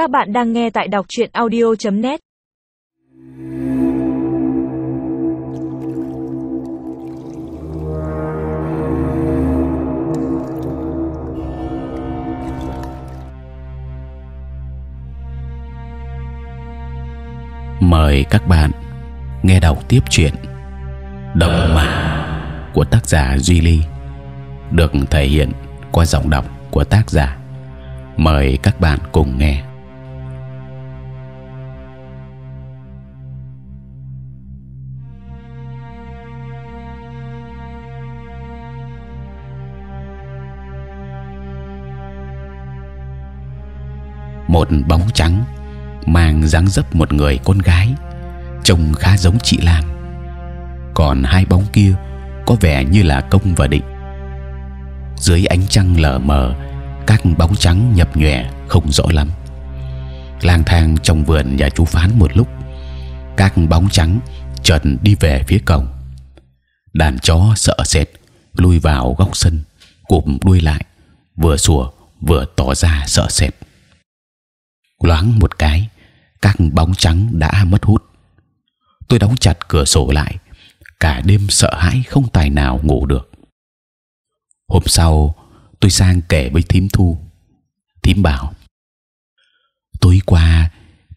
Các bạn đang nghe tại đọc truyện audio.net. Mời các bạn nghe đọc tiếp chuyện "Đồng mạng" của tác giả Duy Ly, được thể hiện qua giọng đọc của tác giả. Mời các bạn cùng nghe. Một bóng trắng mang dáng dấp một người con gái, trông khá giống chị Lam. Còn hai bóng kia có vẻ như là công và định. Dưới ánh trăng lờ mờ, các bóng trắng nhập nhòe không rõ lắm. lang thang trong vườn nhà chú phán một lúc, các bóng trắng chợt đi về phía cổng. đàn chó sợ sệt lui vào góc sân, cụp đuôi lại, vừa sủa vừa tỏ ra sợ sệt loáng một cái, các bóng trắng đã mất hút. Tôi đóng chặt cửa sổ lại, cả đêm sợ hãi không tài nào ngủ được. Hôm sau tôi sang kể với thím thu, thím bảo: tối qua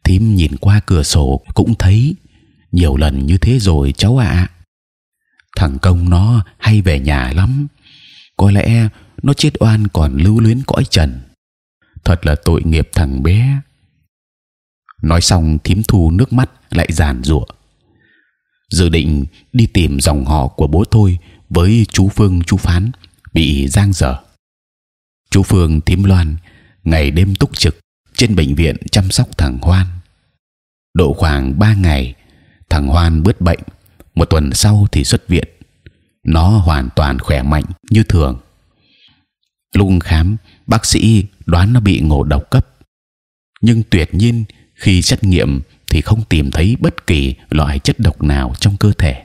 thím nhìn qua cửa sổ cũng thấy nhiều lần như thế rồi cháu ạ. Thằng công nó hay về nhà lắm, có lẽ nó chết oan còn lưu luyến cõi trần. Thật là tội nghiệp thằng bé nói xong thím thu nước mắt lại giàn rụa dự định đi tìm dòng họ của bố tôi với chú phương, chú phán bị giang dở. Chú phương, thím loan, ngày đêm túc trực trên bệnh viện chăm sóc thằng hoan. Độ khoảng ba ngày, thằng hoan bớt bệnh, một tuần sau thì xuất viện. Nó hoàn toàn khỏe mạnh như thường. Lúc khám, bác sĩ đoán nó bị ngộ độc cấp. Nhưng tuyệt nhiên khi xét nghiệm thì không tìm thấy bất kỳ loại chất độc nào trong cơ thể.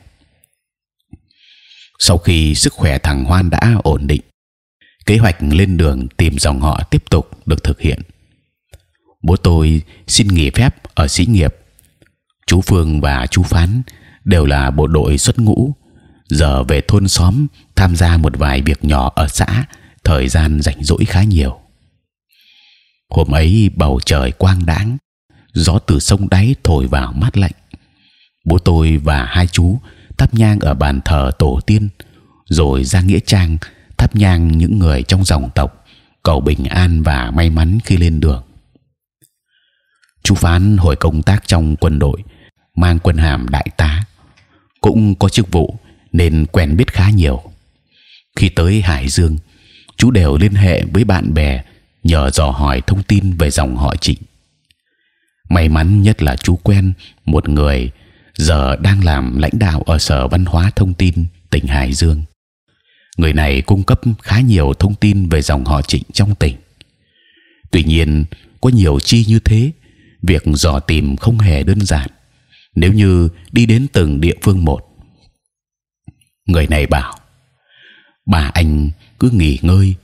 Sau khi sức khỏe thằng Hoan đã ổn định, kế hoạch lên đường tìm dòng họ tiếp tục được thực hiện. Bố tôi xin nghỉ phép ở xí nghiệp. Chú Phương và chú Phán đều là bộ đội xuất ngũ, giờ về thôn xóm tham gia một vài việc nhỏ ở xã, thời gian rảnh rỗi khá nhiều. Hôm ấy bầu trời quang đãng, gió từ sông đáy thổi vào mát lạnh. Bố tôi và hai chú thắp nhang ở bàn thờ tổ tiên, rồi ra nghĩa trang thắp nhang những người trong dòng tộc cầu bình an và may mắn khi lên đường. Chú phán hồi công tác trong quân đội, mang quân hàm đại tá, cũng có chức vụ nên quen biết khá nhiều. Khi tới Hải Dương, chú đều liên hệ với bạn bè nhờ dò hỏi thông tin về dòng họ Trịnh may mắn nhất là chú quen một người giờ đang làm lãnh đạo ở sở văn hóa thông tin tỉnh Hải Dương. Người này cung cấp khá nhiều thông tin về dòng họ Trịnh trong tỉnh. Tuy nhiên, có nhiều chi như thế, việc dò tìm không hề đơn giản. Nếu như đi đến từng địa phương một, người này bảo: bà anh cứ nghỉ ngơi,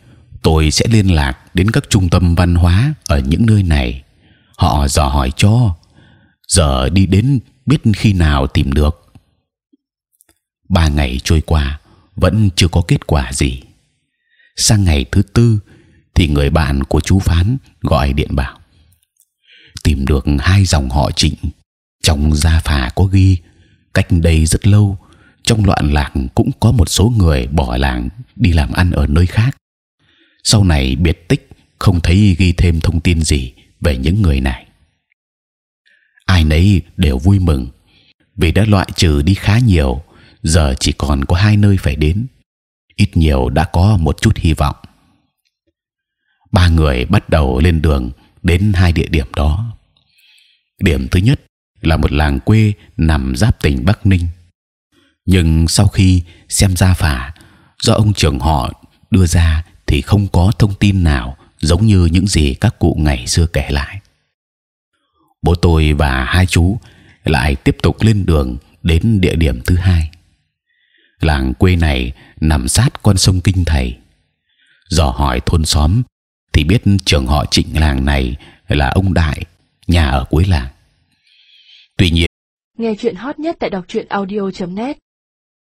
tôi sẽ liên lạc đến các trung tâm văn hóa ở những nơi này họ dò hỏi cho, giờ đi đến biết khi nào tìm được? Ba ngày trôi qua, vẫn chưa có kết quả gì. Sang ngày thứ tư thì người bạn của chú phán gọi điện bảo, tìm được hai dòng họ trịnh. Trong gia phả có ghi, cách đây rất lâu, trong loạn lạc cũng có một số người bỏ làng đi làm ăn ở nơi khác. Sau này biệt tích, không thấy ghi thêm thông tin gì về những người này. Ai nấy đều vui mừng, vì đã loại trừ đi khá nhiều, giờ chỉ còn có hai nơi phải đến. Ít nhiều đã có một chút hy vọng. Ba người bắt đầu lên đường đến hai địa điểm đó. Điểm thứ nhất là một làng quê nằm giáp tỉnh Bắc Ninh. Nhưng sau khi xem gia phả do ông trưởng họ đưa ra thì không có thông tin nào giống như những gì các cụ ngày xưa kể lại. Bố tôi và hai chú lại tiếp tục lên đường đến địa điểm thứ hai. Làng quê này nằm sát con sông Kinh Thầy. Dò hỏi thôn xóm thì biết trưởng họ Trịnh làng này là ông Đại, nhà ở cuối làng. Tuy nhiên, nghe chuyện hot nhất tại đọc truyện audio.net